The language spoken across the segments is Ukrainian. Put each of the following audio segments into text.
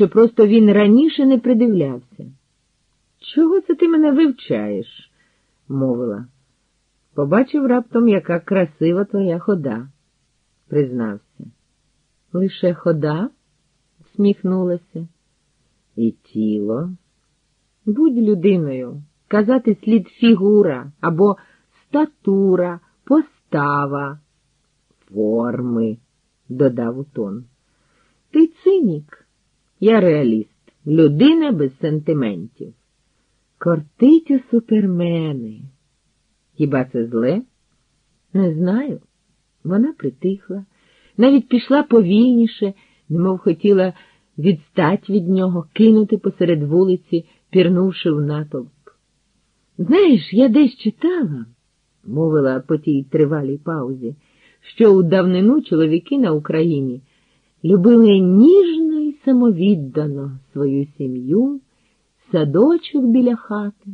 що просто він раніше не придивлявся. Чого це ти мене вивчаєш? мовила. Побачив раптом, яка красива твоя хода, признався. Лише хода? всміхнулася. І тіло. Будь людиною, казати слід фігура або статура, постава, форми, додав у тон. Ти цинік, я реаліст, людина без сентиментів. Кортить у супермени. Хіба це зле? Не знаю. Вона притихла, навіть пішла повільніше, немов хотіла відстать від нього, кинути посеред вулиці, пірнувши в натовп. Знаєш, я десь читала, мовила по тій тривалій паузі, що у давнину чоловіки на Україні любили ніжно самовіддано свою сім'ю, садочок біля хати,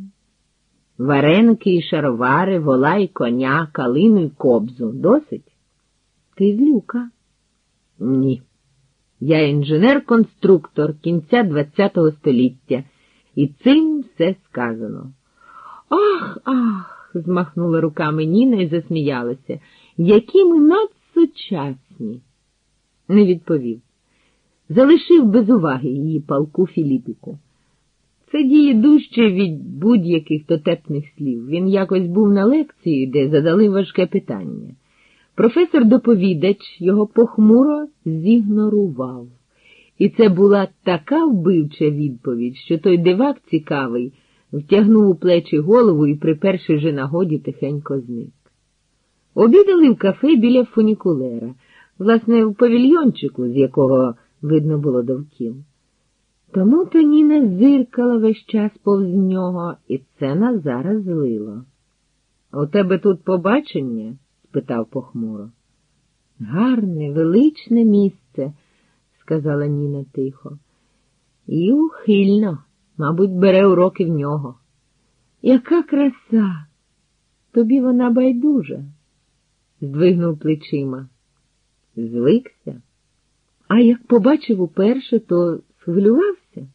вареники і шаровари, вола і коня, калину й кобзу. Досить? Ти злюка? Ні. Я інженер-конструктор кінця ХХ століття, і цим все сказано. Ах, ах, змахнула руками Ніна і засміялася. Які ми надсучасні. Не відповів. Залишив без уваги її палку Філіпіку. Це діє дужче від будь-яких дотепних слів. Він якось був на лекції, де задали важке питання. Професор доповідач його похмуро зігнорував. І це була така вбивча відповідь, що той дивак цікавий втягнув у плечі голову і при першій же нагоді тихенько зник. Обідали в кафе біля фунікулера, власне, в павільйончику, з якого видно було довкіл. Тому то Ніна зиркала весь час повз нього, і це нас зараз злило. У тебе тут побачення? спитав похмуро. Гарне, величне місце, сказала Ніна тихо. І ухильно, мабуть, бере уроки в нього. Яка краса! Тобі вона байдужа, здвигнув плечима. Звикся. А як побачив уперше, то схвилювався?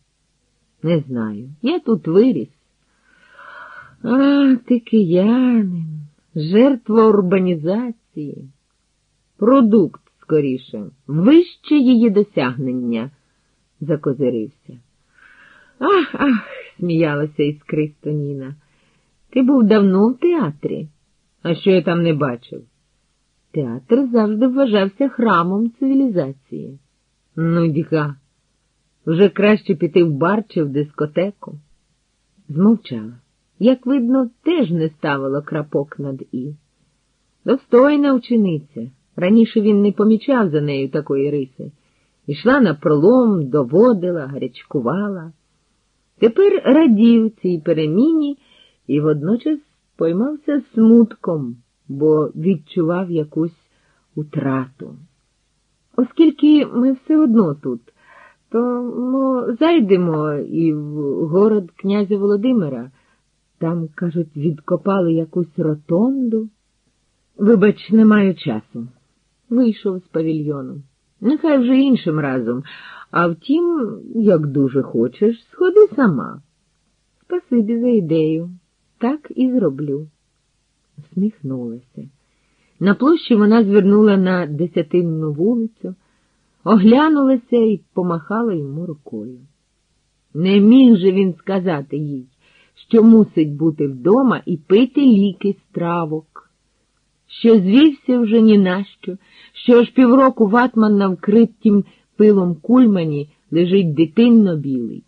Не знаю. Я тут виріс. А, ти киянин, жертва урбанізації, продукт скоріше, вище її досягнення, закозирився. Ах, ах, сміялася іскристо Ніна. Ти був давно в театрі, а що я там не бачив? Театр завжди вважався храмом цивілізації. Ну, діка, вже краще піти в бар чи в дискотеку. Змовчала. Як видно, теж не ставило крапок над і. Достойна учениця. Раніше він не помічав за нею такої риси. Ішла на пролом, доводила, гарячкувала. Тепер радів цій переміні і водночас поймався смутком, бо відчував якусь утрату. Оскільки ми все одно тут, то ну, зайдемо і в город князя Володимира. Там, кажуть, відкопали якусь ротонду. Вибач, не маю часу. Вийшов з павільйону. Нехай вже іншим разом. А втім, як дуже хочеш, сходи сама. Спасибі за ідею. Так і зроблю. Всміхнулася. На площі вона звернула на десятинну вулицю, оглянулася і помахала йому рукою. Не міг же він сказати їй, що мусить бути вдома і пити ліки з травок, що звівся вже ні на що, що аж півроку ватман на вкриттім пилом кульмані лежить дитинно білий.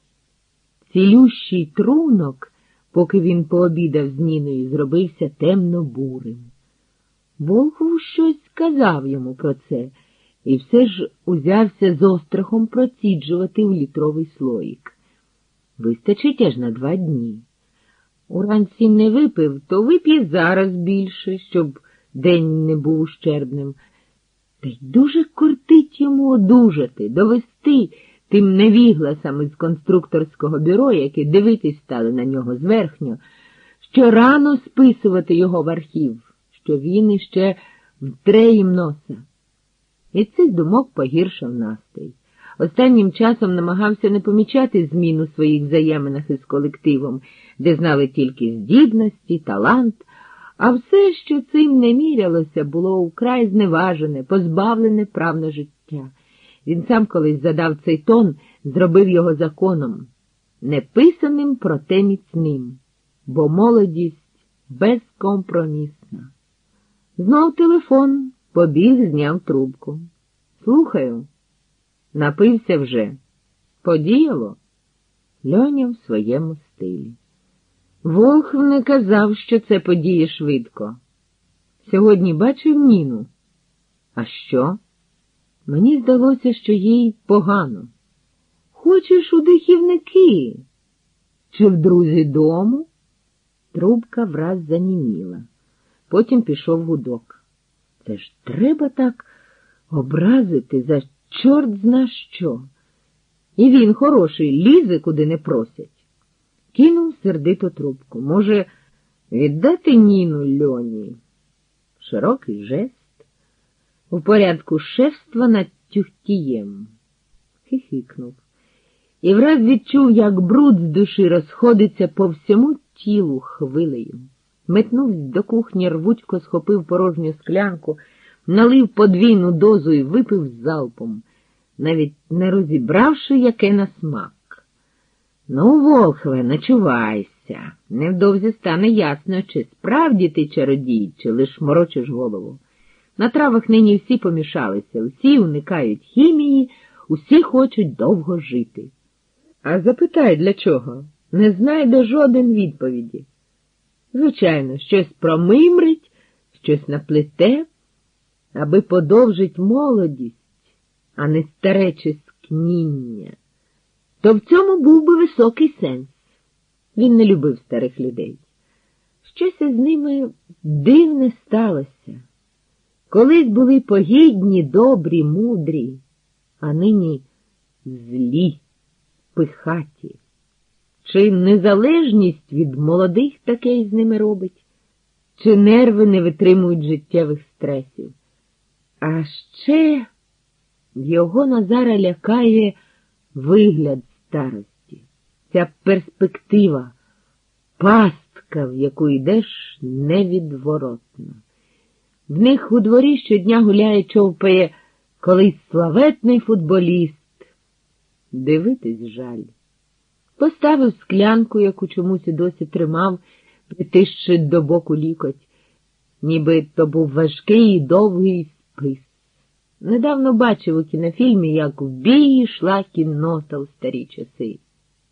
Цілющий трунок, поки він пообідав з Ніною, зробився темно бурим. Волхов щось сказав йому про це, і все ж узявся з острахом проціджувати в літровий слоїк. Вистачить аж на два дні. Уранці не випив, то вип'є зараз більше, щоб день не був ущербним. Та й дуже кортить йому одужати, довести тим невігласам із конструкторського бюро, які дивитись стали на нього зверхньо, що рано списувати його в архів, що він іще втре їм носа. І цих думок погіршив настрій. Останнім часом намагався не помічати змін у своїх взаєминах із колективом, де знали тільки здібності, талант, а все, що цим не мірялося, було вкрай зневажене, позбавлене прав на життя. Він сам колись задав цей тон, зробив його законом, неписаним, проте міцним, бо молодість безкомпромісна. Знов телефон побіг, зняв трубку. Слухаю, напився вже. Подіяло? Льоня в своєму стилі. Волхв не казав, що це подіє швидко. Сьогодні бачив Ніну. А що? Мені здалося, що їй погано. Хочеш у дихівники? Чи в друзі дому? Трубка враз заніміла. Потім пішов гудок. Це ж треба так образити за чорт зна що. І він хороший, лізе, куди не просять. Кинув сердито трубку. Може, віддати Ніну льоні? Широкий жест у порядку шефства над тюхтієм. Хихикнув. І враз відчув, як бруд з душі розходиться по всьому тілу хвилею. Метнувся до кухні, рвучко схопив порожню склянку, налив подвійну дозу і випив залпом, навіть не розібравши, яке на смак. Ну, Волхве, начувайся. Невдовзі стане ясно, чи справді ти чародій, чи лиш морочиш голову. На травах нині всі помішалися, всі уникають хімії, усі хочуть довго жити. А запитай, для чого? Не знайде жоден відповіді. Звичайно, щось промимрить, щось наплете, аби подовжить молодість, а не старече скніння. То в цьому був би високий сенс. Він не любив старих людей. Щось із ними дивне сталося. Колись були погідні, добрі, мудрі, а нині злі, пихаті. Чи незалежність від молодих таке із ними робить, чи нерви не витримують життєвих стресів? А ще його Назара лякає вигляд старості, ця перспектива, пастка, в яку йдеш невідворотно. В них у дворі щодня гуляє, човпає колись славетний футболіст. Дивитись жаль. Поставив склянку, яку чомусь і досі тримав, притищи до боку лікоть, ніби то був важкий і довгий спис. Недавно бачив у кінофільмі, як в бій йшла кіннота у старі часи.